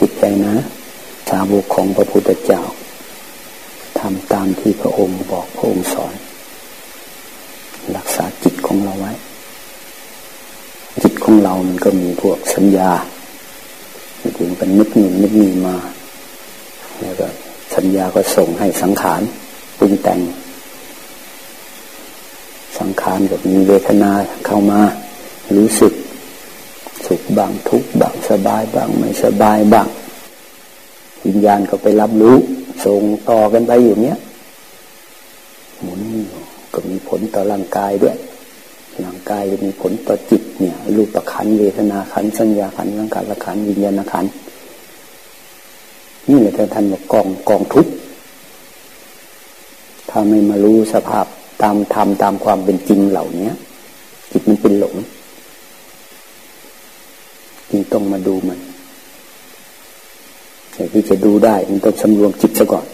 จิตใจนะ สาวกของพระพุทธเจ้าทำตามที่พระองค์บอกพระองค์สอน รักษาจิตของเราไว้ จิตของเรามันก็มีพวกสัญญาถึงเป็นนึกนี่นึกนี่มา แล้วก็สัญญาก็ส่งให้สังขารปรุงแต่ง สังขารก็มีเวทนาเข้ามา รู้สึกสุขบางทุกข์บาง สบายบ้าง ไม่สบายบ้าง วิญญาณก็ไปรับรู้ส่งต่อกันไปอยู่เนี้ยหมุนก็มีผลต่อร่างกายด้วยร่างกายจะมีผลต่อจิตเนี่ย รูปขันเวทนาขันสัญญาขันร่างกายขันวิญญาณขันนี่แหละท่านบอกกองกองทุกถ้าไม่มารู้สภาพตามธรรมตามความเป็นจริงเหล่านี้จิตมันเป็นหลง จึงต้องมาดูมันแต่ที่จะดูได้ มันต้องสำรวมจิตซะก่อน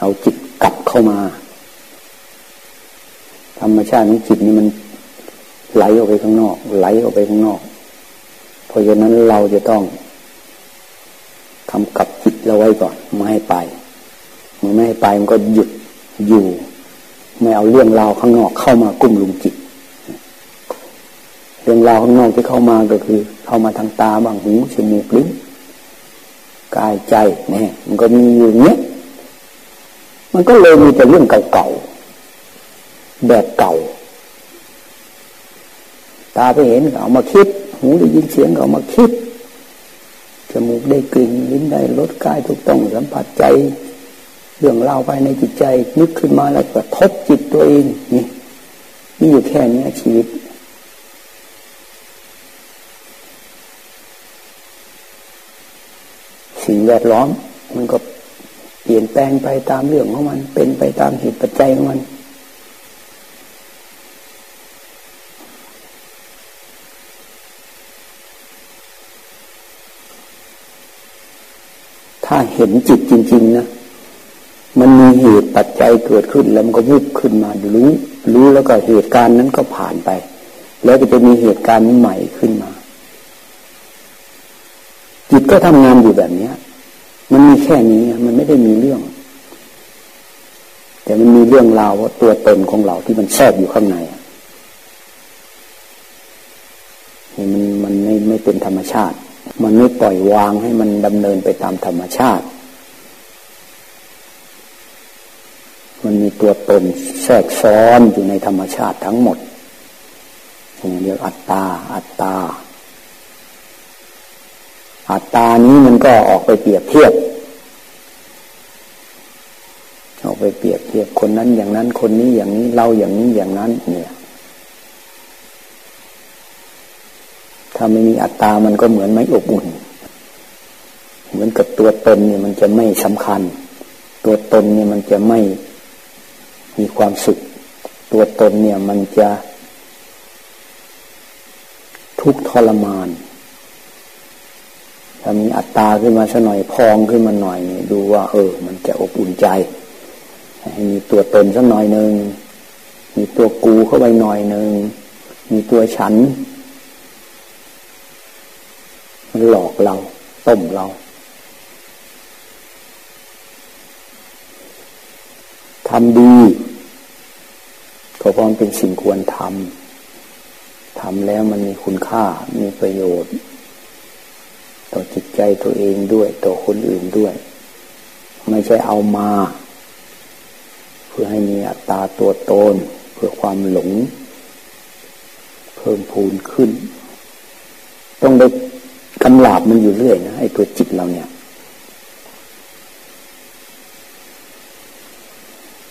เอาจิตกลับเข้ามา ธรรมชาติของจิตนี่มันไหลออกไปข้างนอก ไหลออกไปข้างนอก เพราะฉะนั้นเราจะต้องทำกับจิตเราไว้ก่อนไม่ให้ไปเมื่อไม่ให้ไปมันก็หยุดอยู่ ไม่เอาเรื่องราวข้างนอกเข้ามากุ้มลุมจิต เรื่องราวข้างนอกที่เข้ามาก็คือ เข้ามาทางตาบ้างหูจมูกลิ้นกายใจเนี่ยมันก็มีอยู่เนี้ยมันก็เลยมีแต่เรื่องเก่าๆแบบเก่า ตาไปเห็นเอามาคิด หูได้ยินเสียงเอามาคิดจมูกได้กลิ่นลิ้นได้รสกายทุกต้องสัมผัสใจ เรื่องเล่าไปในจิตใจ นึกขึ้นมาแล้วก็ทบจิตตัวเองนี่นี่อยู่แค่นี้ชีวิตสิ่ง แวดล้อม มันก็เปลี่ยนแปลงไปตามเรื่องของมัน เป็นไปตามเหตุปัจจัยของมัน ถ้าเห็นจิตจริง ๆ นะ มันมีเหตุปัจจัยเกิดขึ้นแล้วมันก็วุบขึ้นมารู้ รู้แล้วก็เหตุการณ์นั้นก็ผ่านไป แล้วก็จะมีเหตุการณ์ใหม่ขึ้นมาจิตก็ทำงานอยู่แบบเนี้ย มันมีแค่นี้มันไม่ได้มีเรื่อง แต่มันมีเรื่องราวว่าตัวตนของเราที่มันแทรกอยู่ข้างในนี่มันมันไม่ไม่เป็นธรรมชาติ มันไม่ปล่อยวางให้มันดำเนินไปตามธรรมชาติ มันมีตัวตนแทรกซ้อนอยู่ในธรรมชาติทั้งหมดอย่เรียกอัตตา อัตตา อัตตานี้มันก็ออกไปเปรียบเทียบออกไปเปรียบเทียบคนนั้นอย่างนั้น คนนี้อย่างนี้เราอย่างนี้อย่างนั้น เนี่ย ถ้าไม่มีอัตตามันก็เหมือนไม่อบอุ่น เหมือนกับตัวตนเนี่ยมันจะไม่สำคัญ ตัวตนเนี่ยมันจะไม่มีความสุข ตัวตนเนี่ยมันจะทุกข์ทรมาน ถ้ามีอัตตาขึ้นมาสักหน่อยพองขึ้นมาหน่อย ดูว่า เออ มันจะอบอุ่นใจให้มีตัวตนสักหน่อยหนึ่งมีตัวกูเข้าไปหน่อยหนึ่งมีตัวฉัน มันหลอกเรา ต้มเราทำดีก็พราะมันเป็นสิ่งควรทำทำแล้วมันมีคุณค่ามีประโยชน์ ต่อจิตใจตัวเองด้วย ต่อคนอื่นด้วย ไม่ใช่เอามา เพื่อให้มีอัตตาตัวตนเพื่อความหลง เพิ่มพูนขึ้น ต้องได้กำลาบมันอยู่เรื่อยนะไอ้ตัวจิตเราเนี่ย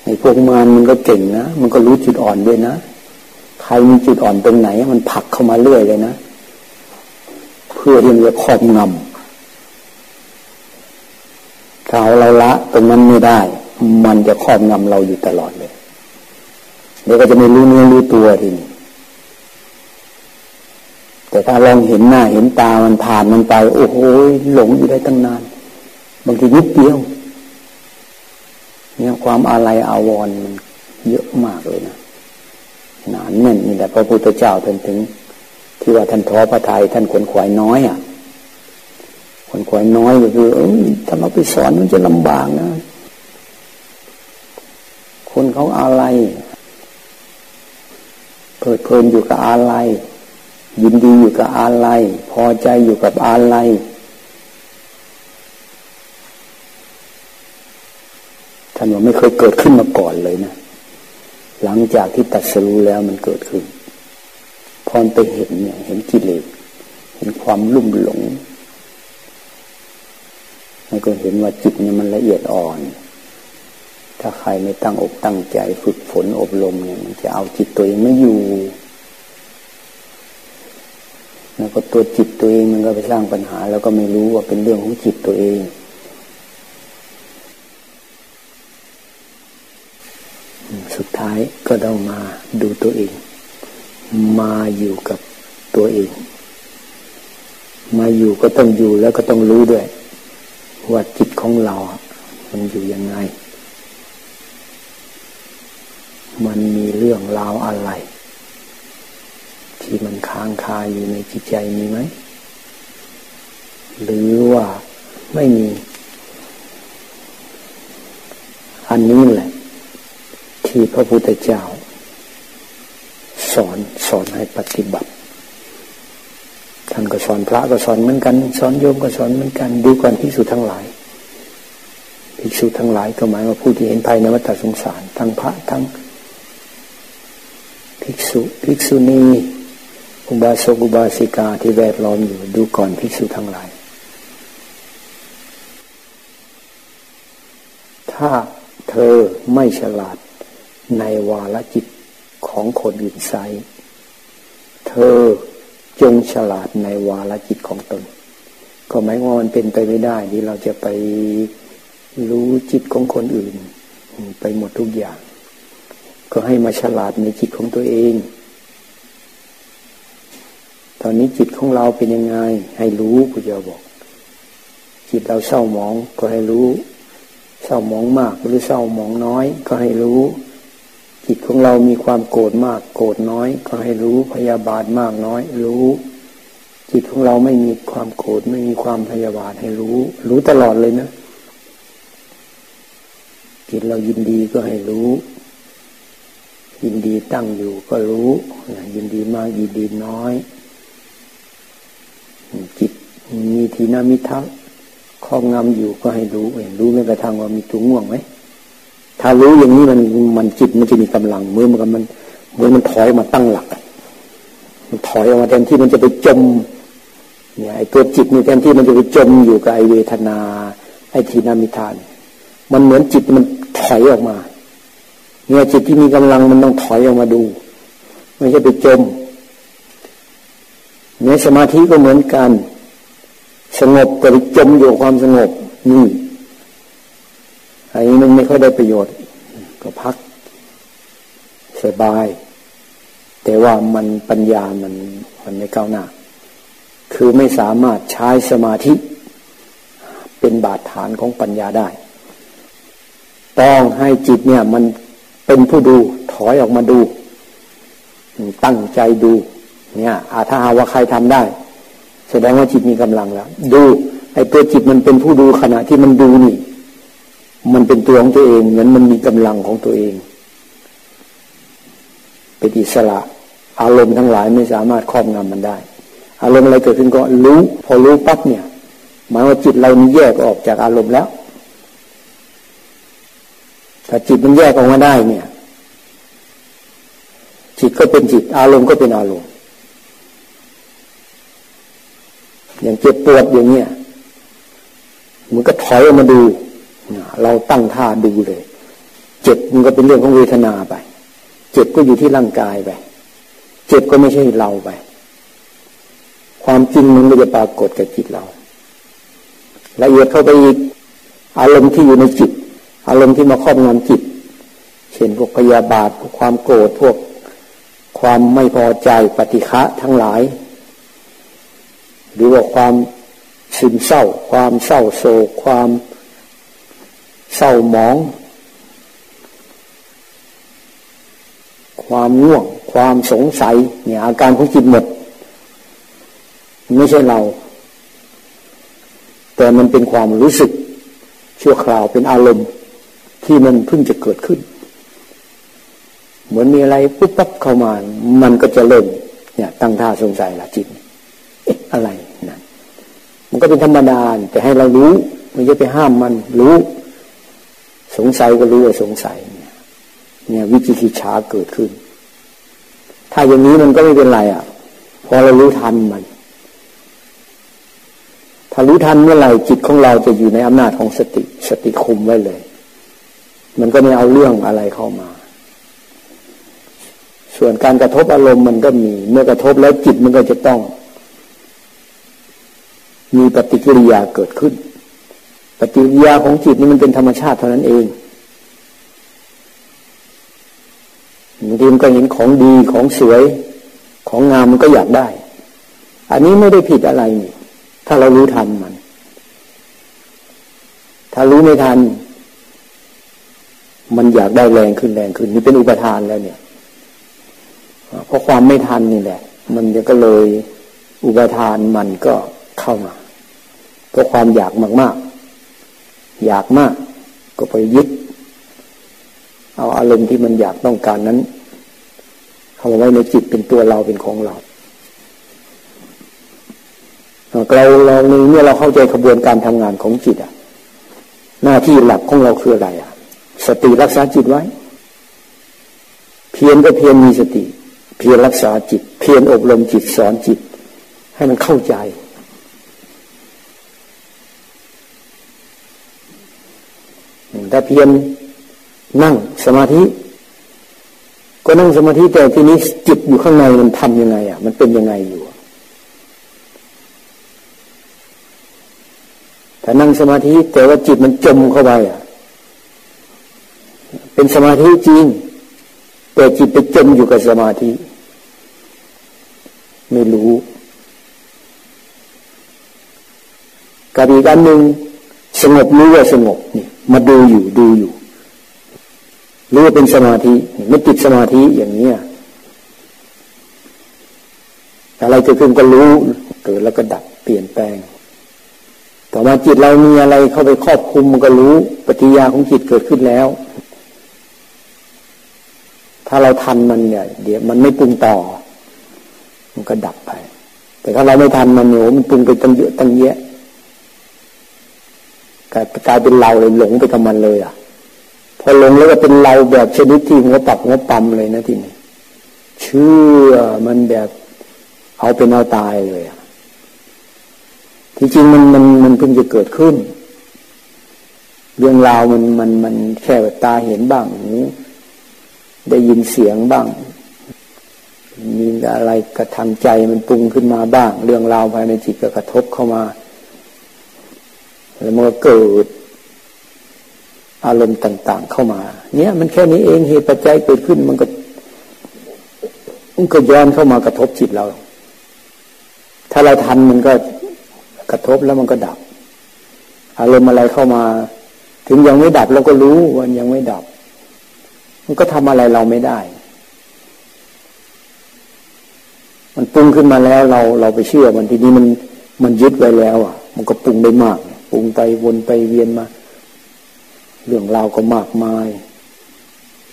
ไอ้พวกมารมันก็เก่งนะ มันก็รู้จุดอ่อนด้วยนะ ใครมีจุดอ่อนตรงไหน มันผลักเข้ามาเรื่อยเลยนะ พื่อที่จะครอบงำถ้าเราละตรงนั้นไม่ได้ มันจะครอบงำเราอยู่ตลอดเลยเดี๋ยวก็จะไม่รู้เนื้อรู้ตัวทีนี้แต่ถ้าลองเห็นหน้าเห็นตามันผ่านมันไป โอ้โหหลงอยู่ได้ตั้งนาน บางทีนิดเดียว เนี่ยความอะไรอาวรมันเยอะมากเลยนะหนานแน่นนี่แหละพระพุทธเจ้าถึงถึง ที่ว่าท่านท้อพระทยัยท่านขนขวายน้อยอะขนควายน้อยก็คือเออถ้าเราไปสอนมันจะลำบากนะคนเขาอะไรเพลิดเพลินอยู่กับอะไรยินดีอยู่กับอะไรพอใจอยู่กับอะไรท่านว่าไม่เคยเกิดขึ้นมาก่อนเลยนะ หลังจากที่ตัดสู้แล้วมันเกิดขึ้น พอไปเห็นเนี่ยเห็นกิเลสเห็นความลุ่มหลงมันก็เห็นว่าจิตเนี่ยมันละเอียดอ่อน ถ้าใครไม่ตั้งอกตั้งใจฝึกฝนอบรมเนี่ย มันจะเอาจิตตัวเองไม่อยู่ แล้วก็ตัวจิตตัวเองมันก็ไปสร้างปัญหา แล้วก็ไม่รู้ว่าเป็นเรื่องของจิตตัวเองสุดท้ายก็ต้องมาดูตัวเอง มาอยู่กับตัวเอง มาอยู่ก็ต้องอยู่แล้วก็ต้องรู้ด้วย ว่าจิตของเรา มันอยู่ยังไง มันมีเรื่องราวอะไร ที่มันค้างคาอยู่ในจิตใจมีไหม หรือว่าไม่มี อันนี้แหละ ที่พระพุทธเจ้า สอนสอนให้ปฏิบัติ ท่านก็สอนพระก็สอนเหมือนกัน สอนโยมก็สอนเหมือนกัน ดูก่อนภิกษุทั้งหลายภิกษุทั้งหลายก็หมายว่าผู้ที่เห็นภัยในวัฏสงสาร ทั้งพระทั้งภิกษุภิกษุณีอุบาสกอุบาสิกาที่แวดล้อมอยู่ ดูก่อนภิกษุทั้งหลาย ถ้าเธอไม่ฉลาดในวาลจิต ของคนอื่นไซเธอจงฉลาดในวาลจิตของตน ก็หมายว่ามันเป็นไปไม่ได้ที่เราจะไปรู้จิตของคนอื่น ไปหมดทุกอย่าง ก็ให้มาฉลาดในจิตของตัวเอง ตอนนี้จิตของเราเป็นยังไง ให้รู้พระเจ้าบอก จิตเราเศร้าหมองก็ให้รู้ เศร้าหมองมากหรือเศร้าหมองน้อย ก็ให้รู้ จิตของเรามีความโกรธมาก โกรธน้อย ก็ให้รู้พยาบาทมากน้อย รู้ จิตของเราไม่มีความโกรธไม่มีความพยาบาทให้รู้ รู้ตลอดเลยนะจิตเรายินดีก็ให้รู้ ยินดีตั้งอยู่ก็รู้ยินดีมากยินดีน้อย จิตมีทีนามิทักครอบงำอยู่ก็ให้รู้เห็นรู้ไม่กระทั่งว่ามีตัวง่วงไหม ถ้ารู้อย่างนี้มันมันจิตมันจะมีกำลังเมื่อมันมันเมื่อมันถอยมาตั้งหลัก มันถอยออกมาแทนที่มันจะไปจมเนี่ยไอ้ตัวจิตนี่แทนที่มันจะไปจมอยู่กับไอเวทนา ไอทีนามิทาน มันเหมือนจิตมันถอยออกมา เนี่ยจิตที่มีกำลังมันต้องถอยออกมาดู ไม่ใช่ไปจมในสมาธิก็เหมือนกัน สงบก็ไปจมอยู่ความสงบนี่ อันนี้มันไม่ค่อยได้ประโยชน์ ก็พักสบาย แต่ว่ามันปัญญามันมันไม่ก้าวหน้า คือไม่สามารถใช้สมาธิ เป็นบาดฐานของปัญญาได้ ต้องให้จิตเนี่ยมันเป็นผู้ดูถอยออกมาดู ตั้งใจดู เนี่ยอาถ้าหาว่าใครทำได้ แสดงว่าจิตมีกำลังแล้ว ดูไอ้ตัวจิตมันเป็นผู้ดูขณะที่มันดูนี่ มันเป็นตัวของตัวเองเหมือนมันมีกำลังของตัวเองเป็นอิสระ อารมณ์ทั้งหลายไม่สามารถครอบงำมันได้ อารมณ์อะไรเกิดขึ้นก็รู้ พอรู้ปั๊บเนี่ยหมายว่าจิตเรานี่แยกออกจากอารมณ์แล้วถ้าจิตมันแยกออกมาได้เนี่ย จิตก็เป็นจิต อารมณ์ก็เป็นอารมณ์อย่างเจ็บปวดอย่างเนี้ยมันก็ถอยออกมาดู เราตั้งท่าดูเลย เจ็บมันก็เป็นเรื่องของเวทนาไป เจ็บก็อยู่ที่ร่างกายไป เจ็บก็ไม่ใช่เราไป ความจริงมันไม่จะปรากฏกับจิตเรา ละเอียดเข้าไปอีก อารมณ์ที่อยู่ในจิต อารมณ์ที่มาครอบงำจิต เช่นพวกพยาบาทพวกความโกรธพวกความไม่พอใจปฏิฆะทั้งหลาย หรือว่าความซึมเศร้า ความเศร้าโศกความ เศร้าหมอง ความง่วง ความสงสัย เนี่ย อาการของจิตหมด ไม่ใช่เรา แต่มันเป็นความรู้สึก ชั่วคราวเป็นอารมณ์ ที่มันเพิ่งจะเกิดขึ้น เหมือนมีอะไรปุ๊บปั๊บเข้ามา มันก็จะเริ่มเนี่ย ตั้งท่าสงสัยละจิตเอ๊ะอะไรนะมันก็เป็นธรรมดาแต่ให้เรารู้ไม่ใช่ไปห้ามมันรู้ สงสัยก็รู้ว่าสงสัยเนี่ยเนี่ย วิจิกิจฉาเกิดขึ้น ถ้าอย่างนี้มันก็ไม่เป็นไรอะ พอเรารู้ทันมัน ถ้ารู้ทันเมื่อไหร่จิตของเราจะอยู่ในอำนาจของสติ สติคุมไว้เลย มันก็ไม่เอาเรื่องอะไรเข้ามา ส่วนการกระทบอารมณ์มันก็มี เมื่อกระทบแล้วจิตมันก็จะต้อง มีปฏิกิริยาเกิดขึ้น ปฏิกิริยาของจิตนี่มันเป็นธรรมชาติเท่านั้นเองบางทีมันก็เห็นของดีของสวย ของงามมันก็อยากได้ อันนี้ไม่ได้ผิดอะไรนี่ถ้าเรารู้ทันมัน ถ้ารู้ไม่ทัน มันอยากได้แรงขึ้นแรงขึ้น นี่เป็นอุปทานแล้วเนี่ยเพราะความไม่ทันนี่แหละ มันก็เลยอุปทานมันก็เข้ามาเพราะความอยากมากๆ อยากมาก ก็ไปยึด เอาอารมณ์ที่มันอยากต้องการนั้นเอาไว้ในจิตเป็นตัวเราเป็นของเราเราเราในเมื่อเราเข้าใจกระบวนการทำงานของจิตอะ หน้าที่หลักของเราคืออะไรอะ สติรักษาจิตไว้ เพียรก็เพียรมีสติ เพียรรักษาจิต เพียรอบรมจิตสอนจิต ให้มันเข้าใจ ถ้าเพียรนั่งสมาธิ ก็นั่งสมาธิแต่ทีนี้จิตอยู่ข้างในมันทำยังไง อะ มันเป็นยังไงอยู่ถ้านั่งสมาธิแต่ว่าจิตมันจมเข้าไปอะ เป็นสมาธิจริง แต่จิตไปจมอยู่กับสมาธิ ไม่รู้กับอีกอันหนึ่ง สงบรู้ว่าสงบเนี่ยมาดูอยู่ดูอยู่รู้ว่าเป็นสมาธิไม่ติดสมาธิอย่างนี้อะไรเกิดขึ้นก็รู้เกิดแล้วก็ดับเปลี่ยนแปลง ต่อมาจิตเรามีอะไรเข้าไปครอบคุมมันก็รู้ปฏิยาของจิตเกิดขึ้นแล้ว ถ้าเราทันมันเนี่ย เดี๋ยวมันไม่ปรุงต่อ มันก็ดับไป แต่ถ้าเราไม่ทันมันเนี่ยมันปรุงไปตั้งเยอะตั้งแยะ กลายเป็นเราเลยหลงไปกับมันเลยอะ พอหลงแล้วก็เป็นเราแบบชนิดที่หัวปักหัวปั๊มเลยนะที่นี่เชื่อมันแบบเอาเป็นเอาตายเลยอะที่จริงมันมันมันเพิ่งจะเกิดขึ้น เรื่องราวมันมันมันแค่ตาเห็นบ้างหูได้ยินเสียงบ้าง มีอะไรกระทำใจมันปรุงขึ้นมาบ้าง เรื่องราวภายในจิตก็กระทบเข้ามา แล้วมันก็เกิดอารมณ์ต่าง ๆ เข้ามา เนี่ย มันแค่นี้เองเหตุปัจจัยเกิดขึ้น มันก็มันก็ย้อนเข้ามากระทบจิตเรา ถ้าเราทันมันก็กระทบแล้วมันก็ดับ อารมณ์อะไรเข้ามา ถึงยังไม่ดับเราก็รู้ว่ายังไม่ดับ มันก็ทำอะไรเราไม่ได้ มันปรุงขึ้นมาแล้วเราเราไปเชื่อมันทีนี้มันมันยึดไว้แล้ว อะ มันก็ปรุงได้มากป รุงไปวนไปเวียนมา เรื่องราวก็มากมาย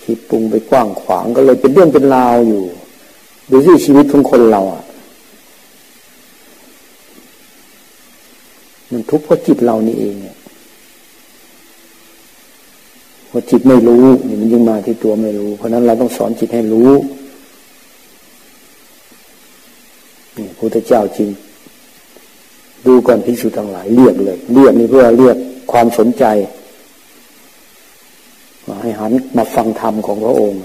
คิดปรุงไปกว้างขวางก็เลยเป็นเรื่องเป็นราวอยู่ดูสิชีวิตของคนเราอะ มันทุกข์เพราะจิตเรานี่เองเนี่ยพอจิตไม่รู้นี่มันยิ่งมาที่ตัวไม่รู้ เพราะนั้นเราต้องสอนจิตให้รู้นี่พระเจ้าจริง ดูก่อนพิสูจน์ทั้งหลายเรียกเลย เรียกนี่เพื่อเรียกความสนใจให้หันมาฟังธรรมของพระองค์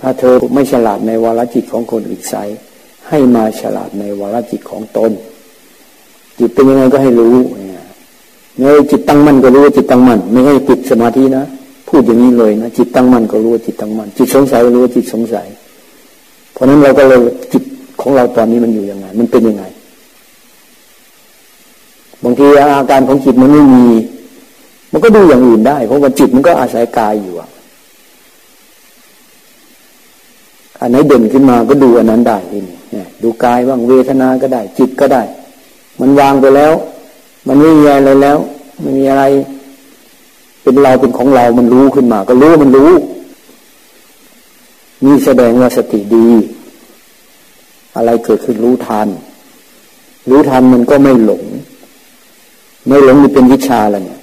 ถ้าเธอไม่ฉลาดในวาลจิตของคนอื่นใสให้มาฉลาดในวาลจิตของตน จิตเป็นยังไงก็ให้รู้เนี่ยจิตตั้งมั่นก็รู้ว่าจิตตั้งมั่นไม่ให้ติดสมาธินะพูดอย่างนี้เลยนะจิตตั้งมั่นก็รู้ว่าจิตตั้งมั่นจิตสงสัยก็รู้ว่าจิตสงสัย เพราะนั้นเราก็เลยจิต ของเราตอนนี้มันอยู่ยังไง มันเป็นยังไง บางทีอาการของจิตมันไม่มี มันก็ดูอย่างอื่นได้ เพราะว่าจิตมันก็อาศัยกายอยู่อะอันไหนเด่นขึ้นมาก็ดูอันนั้นได้ทีนี่ดูกายบ้างเวทนาก็ได้ จิตก็ได้ มันวางไปแล้ว มันไม่มีอะไรแล้วไม่มีอะไร เป็นเราเป็นของเรา มันรู้ขึ้นมา ก็รู้มันรู้ นี่แสดงว่าสติดี อะไรเกิดขึ้นรู้ทัน รู้ทันมันก็ไม่หลง ไม่หลงนี่เป็นวิชาแล้วเนี่ย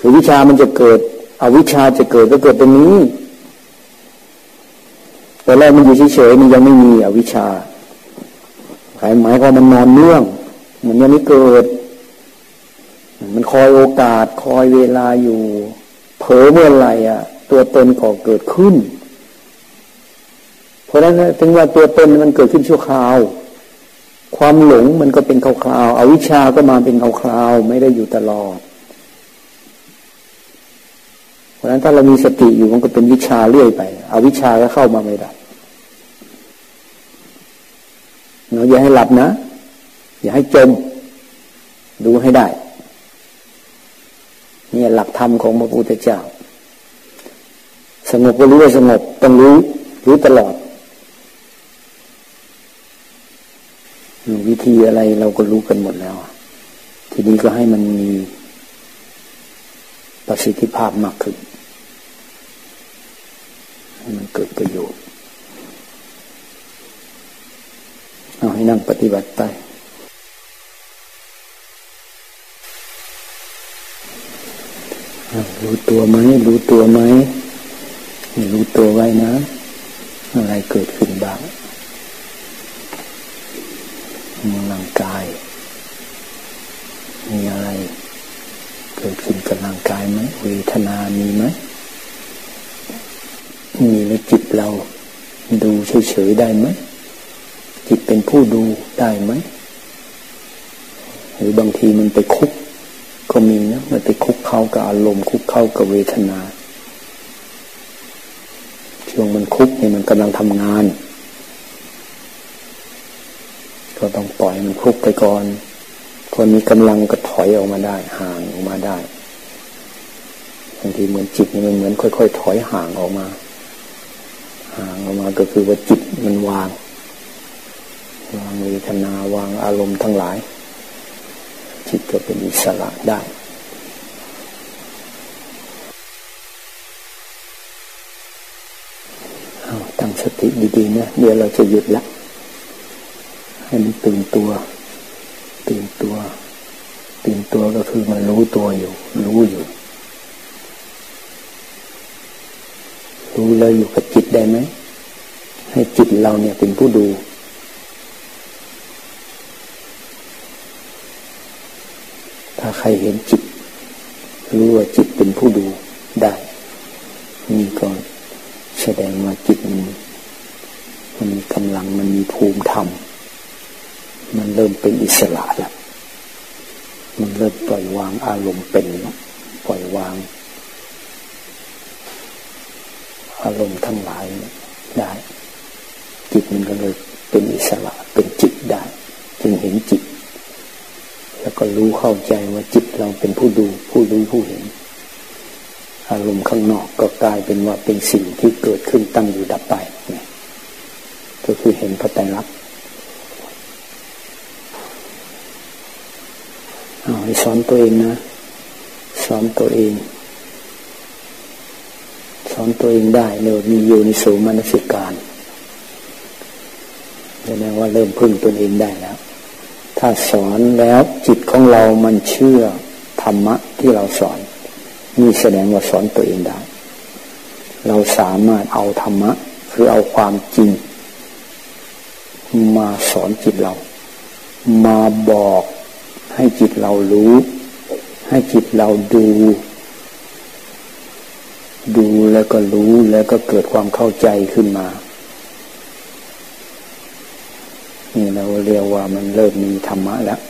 คือวิชามันจะเกิดอวิชาจะเกิดก็เกิดตรงนี้แต่แรกมันอยู่เฉยๆมันยังไม่มีอวิชชาหมายหมายความมันนอนเนื่องมันยังไม่เกิด มันคอยโอกาส คอยเวลาอยู่ เผลอเมื่อไหร่อะ ตัวตนก็เกิดขึ้น เพราะฉะนั้นถึงว่าตัวตนมันเกิดขึ้นชั่วคราว ความหลงมันก็เป็นคราวๆอวิชชาก็มาเป็นคราวๆไม่ได้อยู่ตลอด เพราะฉะนั้นถ้าเรามีสติอยู่มันก็เป็นวิชาเรื่อยไป อวิชาก็เข้ามาไม่ได้เนาะอย่าให้หลับนะ อย่าให้จม ดูให้ได้นี่หลักธรรมของพระพุทธเจ้า สงบก็รู้ว่าสงบต้องรู้รู้ตลอด วิ ธีอะไรเราก็รู้กันหมดแล้ว ทีนี้ก็ให้มันมีประสิทธิภาพมากขึ้น ให้มันเกิดประโยชน์ เอาให้นั่งปฏิบัติไปรู้ตัวไหมรู้ตัวไหมรู้ตัวไว้นะ อะไรเกิดขึ้นบ้างมีร่าง กาย มีอะไร เกิดขึ้นกับร่างกายไหมเวทนามีไหมมีแล้วจิตเรา ดูเฉยๆได้ไหมจิตเป็นผู้ดูได้ไหมหรือบางทีมันไปคุก ก็มีนะมันไปคุกเข้ากับอารมณ์คุกเข้ากับเวทนาช่วงมันคุกเนี่ยมันกำลังทำงาน ก็ต้องปล่อยมันคุกไปก่อนคนมีกำลังก็ถอยออกมาได้ ห่างออกมาได้บางทีเหมือนจิตนี่มันเหมือนค่อย ๆ ถอยห่างออกมา ห่างออกมาก็คือว่าจิตมันวาง วางเวทนาวางอารมณ์ทั้งหลาย จิตก็เป็นอิสระได้ตั้งสติดีๆนะเดี๋ยวเราจะหยุดละ ให้มันตื่นตัว ตื่นตัว ตื่นตัวก็คือมันรู้ตัวอยู่ รู้อยู่ รู้แล้วอยู่กับจิตได้ไหม ให้จิตเราเนี่ยเป็นผู้ดูถ้าใครเห็นจิต รู้ว่าจิตเป็นผู้ดูได้ นี่ก็แสดงว่าจิตมันมันมีกำลังมันมีภูมิธรรม มันเริ่มเป็นอิสระแล้ว มันเริ่มปล่อยวางอารมณ์เป็นแล้วปล่อยวาง อารมณ์ทั้งหลายได้ จิตมันก็เลยเป็นอิสระเป็นจิตได้ จึงเห็นจิต แล้วก็รู้เข้าใจว่าจิตเราเป็นผู้ดูผู้รู้ผู้เห็น อารมณ์ข้างนอกก็กลายเป็นว่าเป็นสิ่งที่เกิดขึ้นตั้งอยู่ดับไปเนี่ยก็คือเห็นพระไตรลักษณ์เอาให้สอน ตัวเองนะ สอนตัวเอง สอนตัวเองได้เนยมีอยู่ในสูมนสิการแสดงว่าเริ่มพึ่งตนเองได้แล้ว ถ้าสอนแล้วจิตของเรามันเชื่อธรรมะที่เราสอน นี่แสดงว่าสอนตัวเองได้ เราสามารถเอาธรรมะ คือเอาความจริง มาสอนจิตเรา มาบอกให้จิตเรารู้ ให้จิตเราดู ดูแล้วก็รู้แล้วก็เกิดความเข้าใจขึ้นมา นี่เราเรียกว่ามันเริ่มมีธรรมะแล้ว